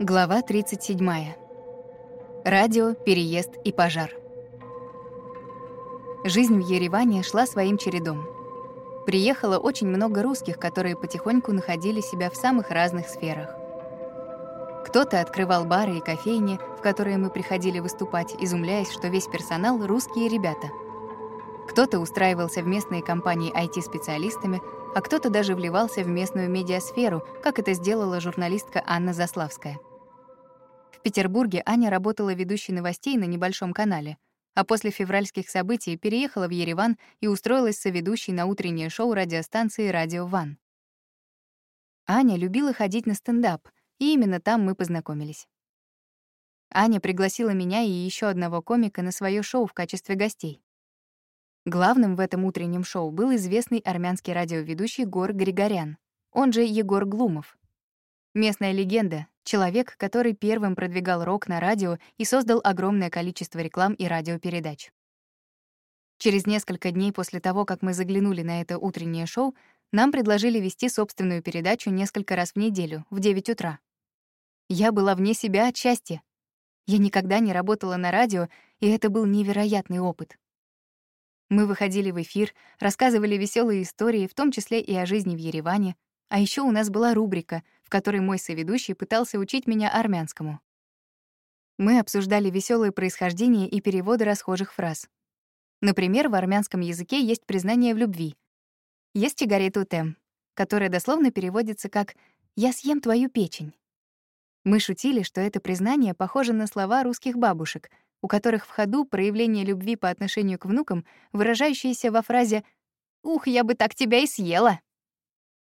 Глава 37. Радио, переезд и пожар. Жизнь в Ереване шла своим чередом. Приехало очень много русских, которые потихоньку находили себя в самых разных сферах. Кто-то открывал бары и кофейни, в которые мы приходили выступать, изумляясь, что весь персонал — русские ребята. Кто-то устраивался в местные компании IT-специалистами, а кто-то даже вливался в местную медиасферу, как это сделала журналистка Анна Заславская. Петербурге Аня работала ведущей новостей на небольшом канале, а после февральских событий переехала в Ереван и устроилась соведущей на утреннее шоу радиостанции «Радио Ван». Аня любила ходить на стендап, и именно там мы познакомились. Аня пригласила меня и еще одного комика на свое шоу в качестве гостей. Главным в этом утреннем шоу был известный армянский радиоведущий Гор Григорян, он же Егор Глумов. Местная легенда, человек, который первым продвигал рок на радио и создал огромное количество реклам и радиопередач. Через несколько дней после того, как мы заглянули на это утреннее шоу, нам предложили вести собственную передачу несколько раз в неделю, в 9 утра. Я была вне себя от счастья. Я никогда не работала на радио, и это был невероятный опыт. Мы выходили в эфир, рассказывали веселые истории, в том числе и о жизни в Ереване, а еще у нас была рубрика, в которой мой соведущий пытался учить меня армянскому. Мы обсуждали веселые происхождения и переводы расхожих фраз. Например, в армянском языке есть признание в любви. Есть сигарету тем, которая дословно переводится как «я съем твою печень». Мы шутили, что это признание похоже на слова русских бабушек, у которых в ходу проявление любви по отношению к внукам, выражающееся во фразе «Ух, я бы так тебя и съела!»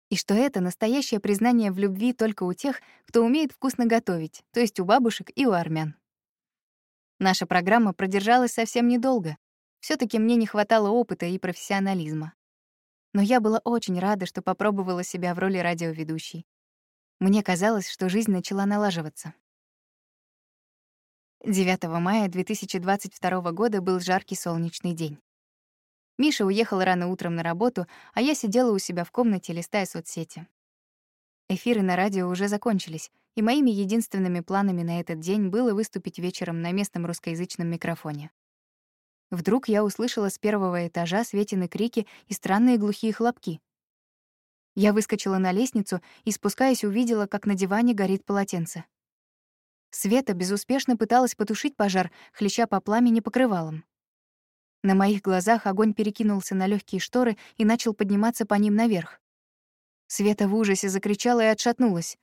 И что это настоящее признание в любви только у тех, кто умеет вкусно готовить, то есть у бабушек и у армян. Наша программа продержалась совсем недолго. все таки мне не хватало опыта и профессионализма. Но я была очень рада, что попробовала себя в роли радиоведущей. Мне казалось, что жизнь начала налаживаться. 9 мая 2022 года был жаркий солнечный день. Миша уехал рано утром на работу, а я сидела у себя в комнате, листая соцсети. Эфиры на радио уже закончились, и моими единственными планами на этот день было выступить вечером на местном русскоязычном микрофоне. Вдруг я услышала с первого этажа Светины крики и странные глухие хлопки. Я выскочила на лестницу и, спускаясь, увидела, как на диване горит полотенце. Света безуспешно пыталась потушить пожар, хлеща по пламени покрывалом. На моих глазах огонь перекинулся на легкие шторы и начал подниматься по ним наверх. Света в ужасе закричала и отшатнулась.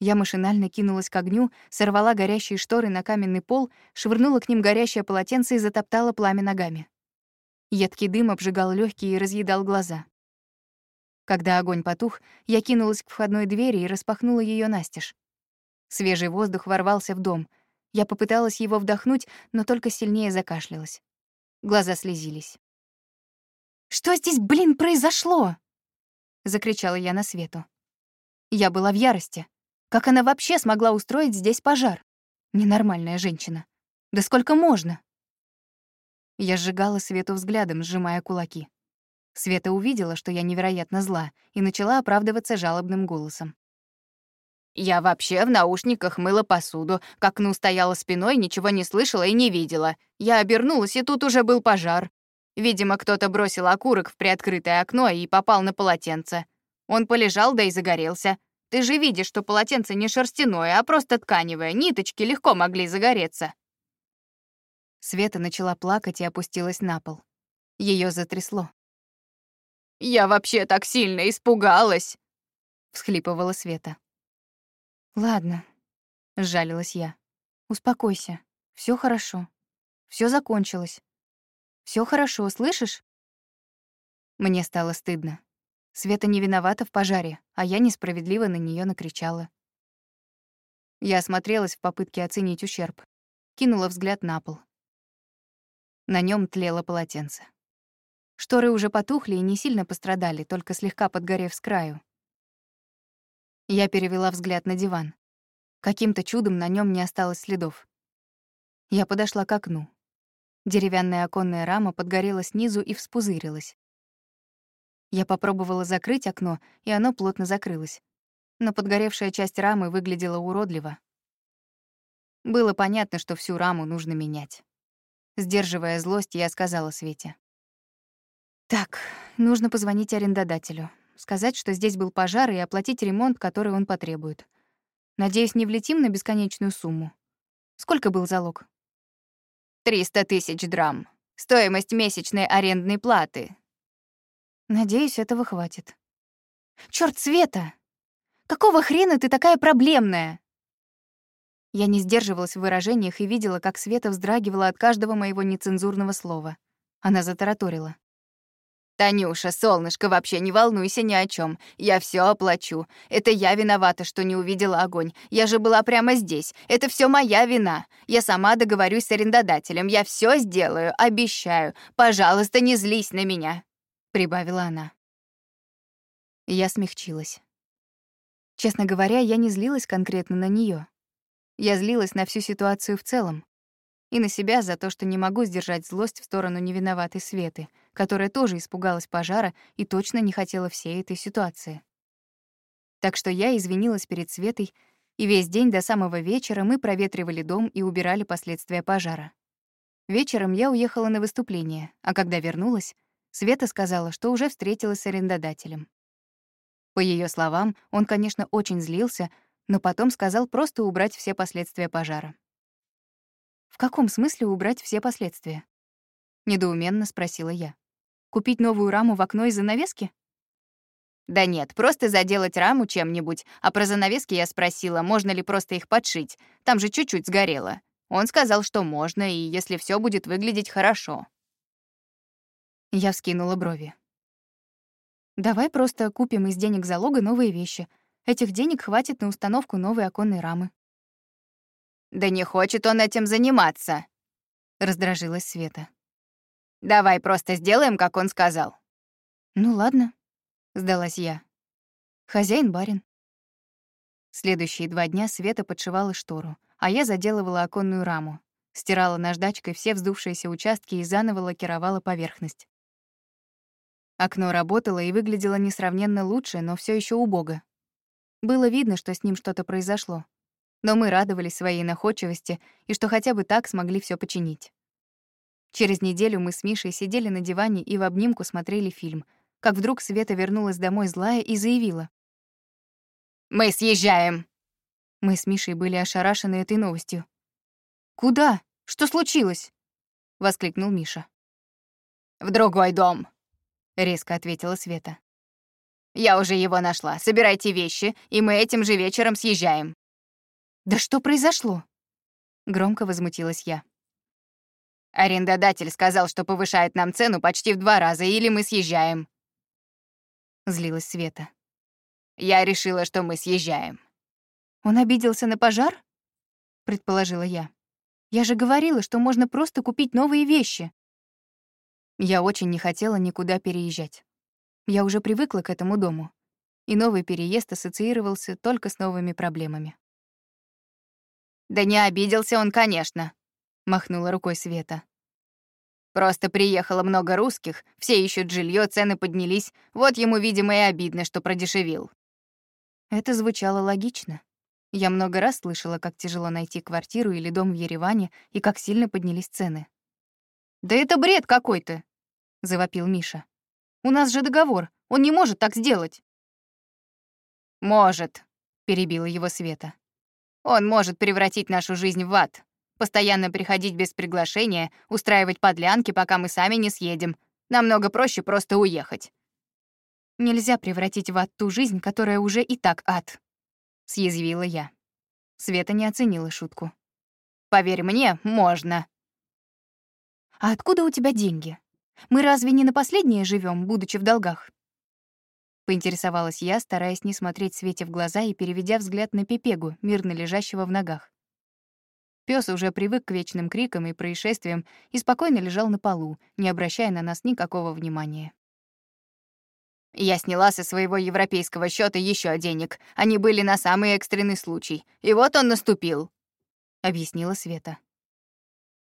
Я машинально кинулась к огню, сорвала горящие шторы на каменный пол, швырнула к ним горящее полотенце и затоптала пламя ногами. Едкий дым обжигал легкие и разъедал глаза. Когда огонь потух, я кинулась к входной двери и распахнула ее настежь. Свежий воздух ворвался в дом. Я попыталась его вдохнуть, но только сильнее закашлялась. Глаза слезились. «Что здесь, блин, произошло?» — закричала я на Свету. Я была в ярости. Как она вообще смогла устроить здесь пожар? Ненормальная женщина. Да сколько можно? Я сжигала Свету взглядом, сжимая кулаки. Света увидела, что я невероятно зла, и начала оправдываться жалобным голосом. Я вообще в наушниках мыла посуду, к окну стояла спиной, ничего не слышала и не видела. Я обернулась, и тут уже был пожар. Видимо, кто-то бросил окурок в приоткрытое окно и попал на полотенце. Он полежал, да и загорелся. Ты же видишь, что полотенце не шерстяное, а просто тканевое, ниточки легко могли загореться. Света начала плакать и опустилась на пол. Ее затрясло. «Я вообще так сильно испугалась!» — всхлипывала Света. Ладно, сжалилась я. Успокойся. Все хорошо. Все закончилось. Все хорошо, слышишь? Мне стало стыдно. Света не виновата в пожаре, а я несправедливо на нее накричала. Я осмотрелась в попытке оценить ущерб. Кинула взгляд на пол. На нем тлело полотенце. Шторы уже потухли и не сильно пострадали, только слегка подгорев с краю. Я перевела взгляд на диван. Каким-то чудом на нем не осталось следов. Я подошла к окну. Деревянная оконная рама подгорела снизу и вспузырилась. Я попробовала закрыть окно, и оно плотно закрылось. но подгоревшая часть рамы выглядела уродливо. Было понятно, что всю раму нужно менять. Сдерживая злость, я сказала Свете. «Так, нужно позвонить арендодателю, сказать, что здесь был пожар, и оплатить ремонт, который он потребует. Надеюсь, не влетим на бесконечную сумму. Сколько был залог?» «Триста тысяч драм. Стоимость месячной арендной платы». «Надеюсь, этого хватит». «Чёрт, Света! Какого хрена ты такая проблемная?» Я не сдерживалась в выражениях и видела, как Света вздрагивала от каждого моего нецензурного слова. Она затараторила. «Танюша, солнышко, вообще не волнуйся ни о чем. Я все оплачу. Это я виновата, что не увидела огонь. Я же была прямо здесь. Это все моя вина. Я сама договорюсь с арендодателем. Я все сделаю, обещаю. Пожалуйста, не злись на меня», — прибавила она. Я смягчилась. Честно говоря, я не злилась конкретно на нее. Я злилась на всю ситуацию в целом. И на себя за то, что не могу сдержать злость в сторону невиноватой Светы, которая тоже испугалась пожара и точно не хотела всей этой ситуации. Так что я извинилась перед Светой, и весь день до самого вечера мы проветривали дом и убирали последствия пожара. Вечером я уехала на выступление, а когда вернулась, Света сказала, что уже встретилась с арендодателем. По ее словам, он, конечно, очень злился, но потом сказал просто убрать все последствия пожара. «В каком смысле убрать все последствия?» — недоуменно спросила я. «Купить новую раму в окно из занавески?» «Да нет, просто заделать раму чем-нибудь. А про занавески я спросила, можно ли просто их подшить. Там же чуть-чуть сгорело. Он сказал, что можно, и если все будет выглядеть хорошо». Я вскинула брови. «Давай просто купим из денег залога новые вещи, Этих денег хватит на установку новой оконной рамы. «Да не хочет он этим заниматься», — раздражилась Света. «Давай просто сделаем, как он сказал». «Ну ладно», — сдалась я. «Хозяин барин». Следующие два дня Света подшивала штору, а я заделывала оконную раму, стирала наждачкой все вздувшиеся участки и заново лакировала поверхность. Окно работало и выглядело несравненно лучше, но все еще убого. Было видно, что с ним что-то произошло. Но мы радовались своей находчивости и что хотя бы так смогли все починить. Через неделю мы с Мишей сидели на диване и в обнимку смотрели фильм, как вдруг Света вернулась домой злая и заявила. «Мы съезжаем!» Мы с Мишей были ошарашены этой новостью. «Куда? Что случилось?» — воскликнул Миша. «В другой дом», — резко ответила Света. Я уже его нашла. Собирайте вещи, и мы этим же вечером съезжаем». «Да что произошло?» Громко возмутилась я. «Арендодатель сказал, что повышает нам цену почти в два раза, или мы съезжаем». Злилась Света. «Я решила, что мы съезжаем». «Он обиделся на пожар?» Предположила я. «Я же говорила, что можно просто купить новые вещи». Я очень не хотела никуда переезжать. Я уже привыкла к этому дому, и новый переезд ассоциировался только с новыми проблемами. «Да не обиделся он, конечно», — махнула рукой Света. «Просто приехало много русских, все ищут жилье, цены поднялись, вот ему, видимо, и обидно, что продешевил». Это звучало логично. Я много раз слышала, как тяжело найти квартиру или дом в Ереване и как сильно поднялись цены. «Да это бред какой-то!» — завопил Миша. У нас же договор. Он не может так сделать». «Может», — перебила его Света. «Он может превратить нашу жизнь в ад. Постоянно приходить без приглашения, устраивать подлянки, пока мы сами не съедем. Намного проще просто уехать». «Нельзя превратить в ад ту жизнь, которая уже и так ад», — съязвила я. Света не оценила шутку. «Поверь мне, можно». «А откуда у тебя деньги?» Мы разве не на последнее живем, будучи в долгах?» Поинтересовалась я, стараясь не смотреть Свете в глаза и переведя взгляд на Пепегу, мирно лежащего в ногах. Пёс уже привык к вечным крикам и происшествиям и спокойно лежал на полу, не обращая на нас никакого внимания. «Я сняла со своего европейского счета еще денег. Они были на самый экстренный случай. И вот он наступил», — объяснила Света.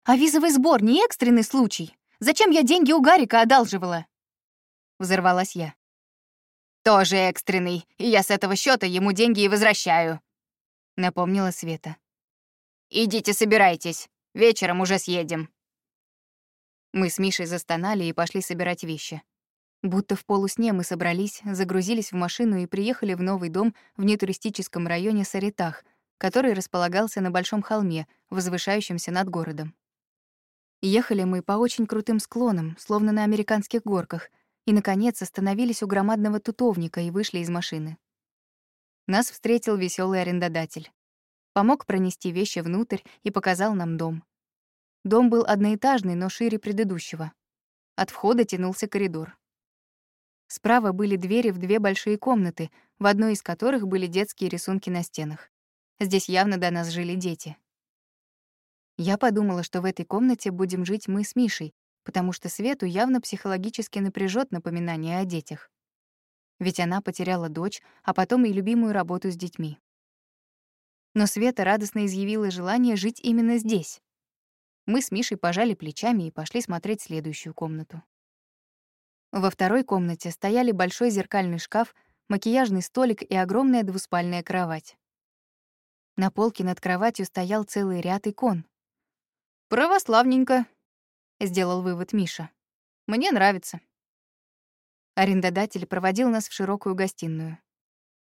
«А визовый сбор не экстренный случай?» Зачем я деньги у Гарика одалживала?» Взорвалась я. «Тоже экстренный, и я с этого счета ему деньги и возвращаю», — напомнила Света. «Идите собирайтесь, вечером уже съедем». Мы с Мишей застонали и пошли собирать вещи. Будто в полусне мы собрались, загрузились в машину и приехали в новый дом в нетуристическом районе Саритах, который располагался на большом холме, возвышающемся над городом. Ехали мы по очень крутым склонам, словно на американских горках, и, наконец, остановились у громадного тутовника и вышли из машины. Нас встретил веселый арендодатель. Помог пронести вещи внутрь и показал нам дом. Дом был одноэтажный, но шире предыдущего. От входа тянулся коридор. Справа были двери в две большие комнаты, в одной из которых были детские рисунки на стенах. Здесь явно до нас жили дети. Я подумала, что в этой комнате будем жить мы с Мишей, потому что Свету явно психологически напряжет напоминание о детях. Ведь она потеряла дочь, а потом и любимую работу с детьми. Но Света радостно изъявила желание жить именно здесь. Мы с Мишей пожали плечами и пошли смотреть следующую комнату. Во второй комнате стояли большой зеркальный шкаф, макияжный столик и огромная двуспальная кровать. На полке над кроватью стоял целый ряд икон. «Православненько», — сделал вывод Миша. «Мне нравится». Арендодатель проводил нас в широкую гостиную.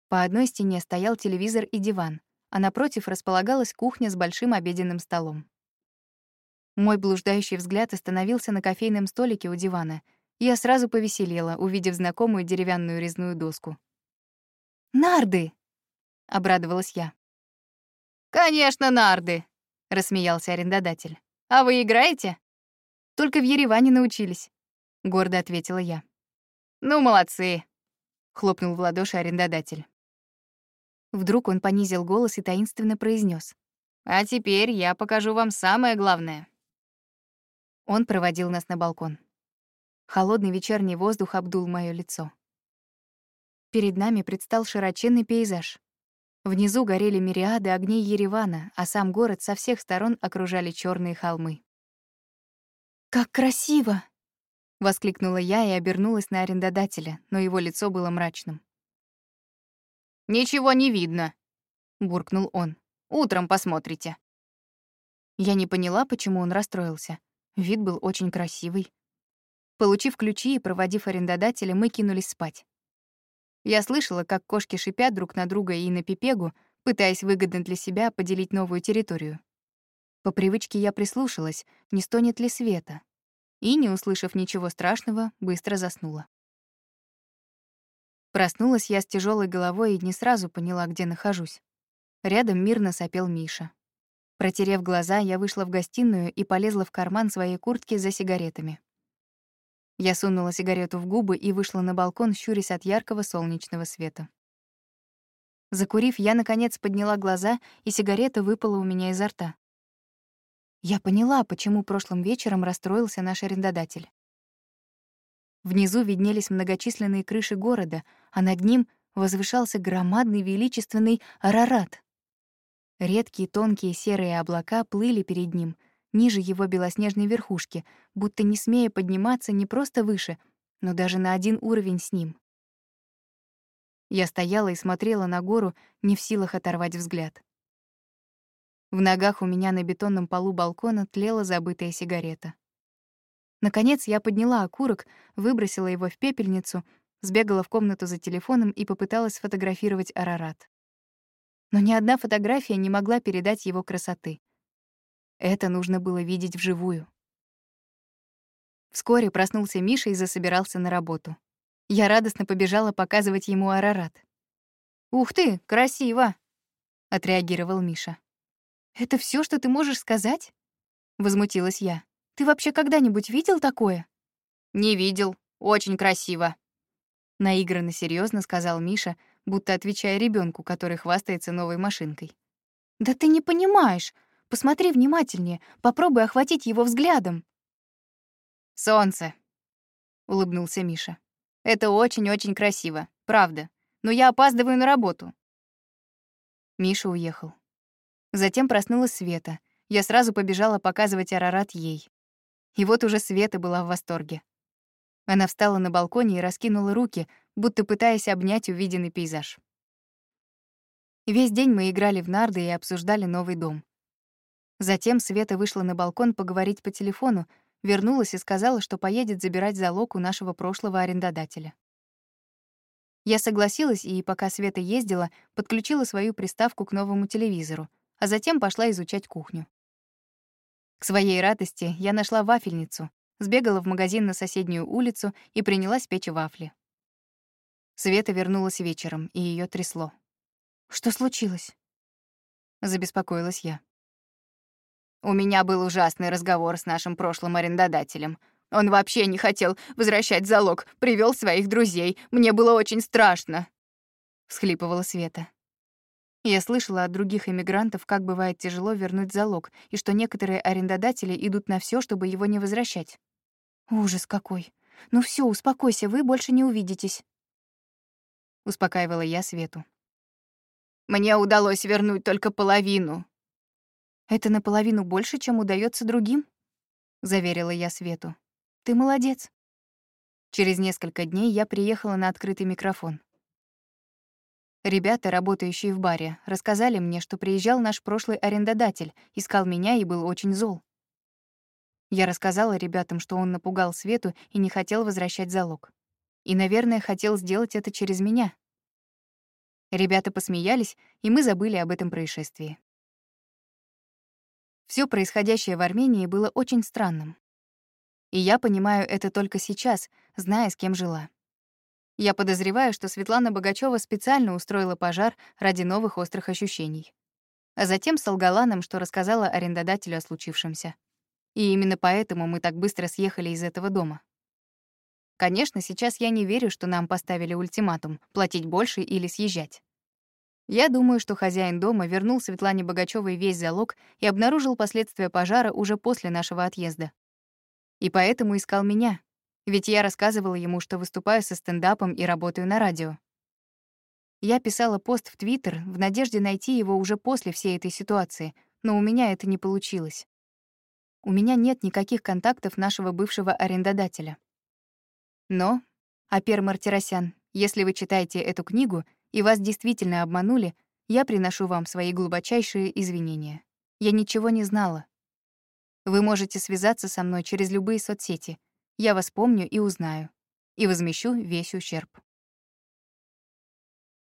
По одной стене стоял телевизор и диван, а напротив располагалась кухня с большим обеденным столом. Мой блуждающий взгляд остановился на кофейном столике у дивана, я сразу повеселела, увидев знакомую деревянную резную доску. «Нарды!» — обрадовалась я. «Конечно, нарды!» — рассмеялся арендодатель. «А вы играете?» «Только в Ереване научились», — гордо ответила я. «Ну, молодцы!» — хлопнул в ладоши арендодатель. Вдруг он понизил голос и таинственно произнес: «А теперь я покажу вам самое главное». Он проводил нас на балкон. Холодный вечерний воздух обдул моё лицо. Перед нами предстал широченный пейзаж. Внизу горели мириады огней Еревана, а сам город со всех сторон окружали черные холмы. «Как красиво!» — воскликнула я и обернулась на арендодателя, но его лицо было мрачным. «Ничего не видно», — буркнул он. «Утром посмотрите». Я не поняла, почему он расстроился. Вид был очень красивый. Получив ключи и проводив арендодателя, мы кинулись спать. Я слышала, как кошки шипят друг на друга и на пипегу, пытаясь выгодно для себя поделить новую территорию. По привычке я прислушалась, не стонет ли света. И, не услышав ничего страшного, быстро заснула. Проснулась я с тяжелой головой и не сразу поняла, где нахожусь. Рядом мирно сопел Миша. Протерев глаза, я вышла в гостиную и полезла в карман своей куртки за сигаретами. Я сунула сигарету в губы и вышла на балкон, щурясь от яркого солнечного света. Закурив, я, наконец, подняла глаза, и сигарета выпала у меня изо рта. Я поняла, почему прошлым вечером расстроился наш арендодатель. Внизу виднелись многочисленные крыши города, а над ним возвышался громадный величественный Арарат. Редкие тонкие серые облака плыли перед ним, ниже его белоснежной верхушки, будто не смея подниматься не просто выше, но даже на один уровень с ним. Я стояла и смотрела на гору, не в силах оторвать взгляд. В ногах у меня на бетонном полу балкона тлела забытая сигарета. Наконец я подняла окурок, выбросила его в пепельницу, сбегала в комнату за телефоном и попыталась сфотографировать Арарат. Но ни одна фотография не могла передать его красоты. Это нужно было видеть вживую. Вскоре проснулся Миша и засобирался на работу. Я радостно побежала показывать ему Арарат. «Ух ты, красиво!» — отреагировал Миша. «Это все, что ты можешь сказать?» — возмутилась я. «Ты вообще когда-нибудь видел такое?» «Не видел. Очень красиво», — наигранно серьезно сказал Миша, будто отвечая ребенку, который хвастается новой машинкой. «Да ты не понимаешь. Посмотри внимательнее, попробуй охватить его взглядом». «Солнце», — улыбнулся Миша. «Это очень-очень красиво, правда. Но я опаздываю на работу». Миша уехал. Затем проснулась Света. Я сразу побежала показывать Арарат ей. И вот уже Света была в восторге. Она встала на балконе и раскинула руки, будто пытаясь обнять увиденный пейзаж. Весь день мы играли в нарды и обсуждали новый дом. Затем Света вышла на балкон поговорить по телефону, вернулась и сказала, что поедет забирать залог у нашего прошлого арендодателя. Я согласилась и, пока Света ездила, подключила свою приставку к новому телевизору, а затем пошла изучать кухню. К своей радости я нашла вафельницу, сбегала в магазин на соседнюю улицу и принялась печь вафли. Света вернулась вечером, и ее трясло. «Что случилось?» — забеспокоилась я. «У меня был ужасный разговор с нашим прошлым арендодателем. Он вообще не хотел возвращать залог, привел своих друзей. Мне было очень страшно», — всхлипывала Света. Я слышала от других иммигрантов, как бывает тяжело вернуть залог, и что некоторые арендодатели идут на все, чтобы его не возвращать. Ужас какой. Ну все, успокойся, вы больше не увидитесь. Успокаивала я Свету. Мне удалось вернуть только половину. Это наполовину больше, чем удается другим, заверила я Свету. Ты молодец. Через несколько дней я приехала на открытый микрофон. Ребята, работающие в баре, рассказали мне, что приезжал наш прошлый арендодатель, искал меня и был очень зол. Я рассказала ребятам, что он напугал Свету и не хотел возвращать залог. И, наверное, хотел сделать это через меня. Ребята посмеялись, и мы забыли об этом происшествии. Все происходящее в Армении было очень странным. И я понимаю это только сейчас, зная, с кем жила. Я подозреваю, что Светлана Богачева специально устроила пожар ради новых острых ощущений. А затем солгала нам, что рассказала арендодателю о случившемся. И именно поэтому мы так быстро съехали из этого дома. Конечно, сейчас я не верю, что нам поставили ультиматум — платить больше или съезжать. Я думаю, что хозяин дома вернул Светлане Богачёвой весь залог и обнаружил последствия пожара уже после нашего отъезда. И поэтому искал меня, ведь я рассказывала ему, что выступаю со стендапом и работаю на радио. Я писала пост в Твиттер в надежде найти его уже после всей этой ситуации, но у меня это не получилось. У меня нет никаких контактов нашего бывшего арендодателя. Но, Апер Мартиросян, если вы читаете эту книгу и вас действительно обманули, я приношу вам свои глубочайшие извинения. Я ничего не знала. Вы можете связаться со мной через любые соцсети. Я вас помню и узнаю. И возмещу весь ущерб.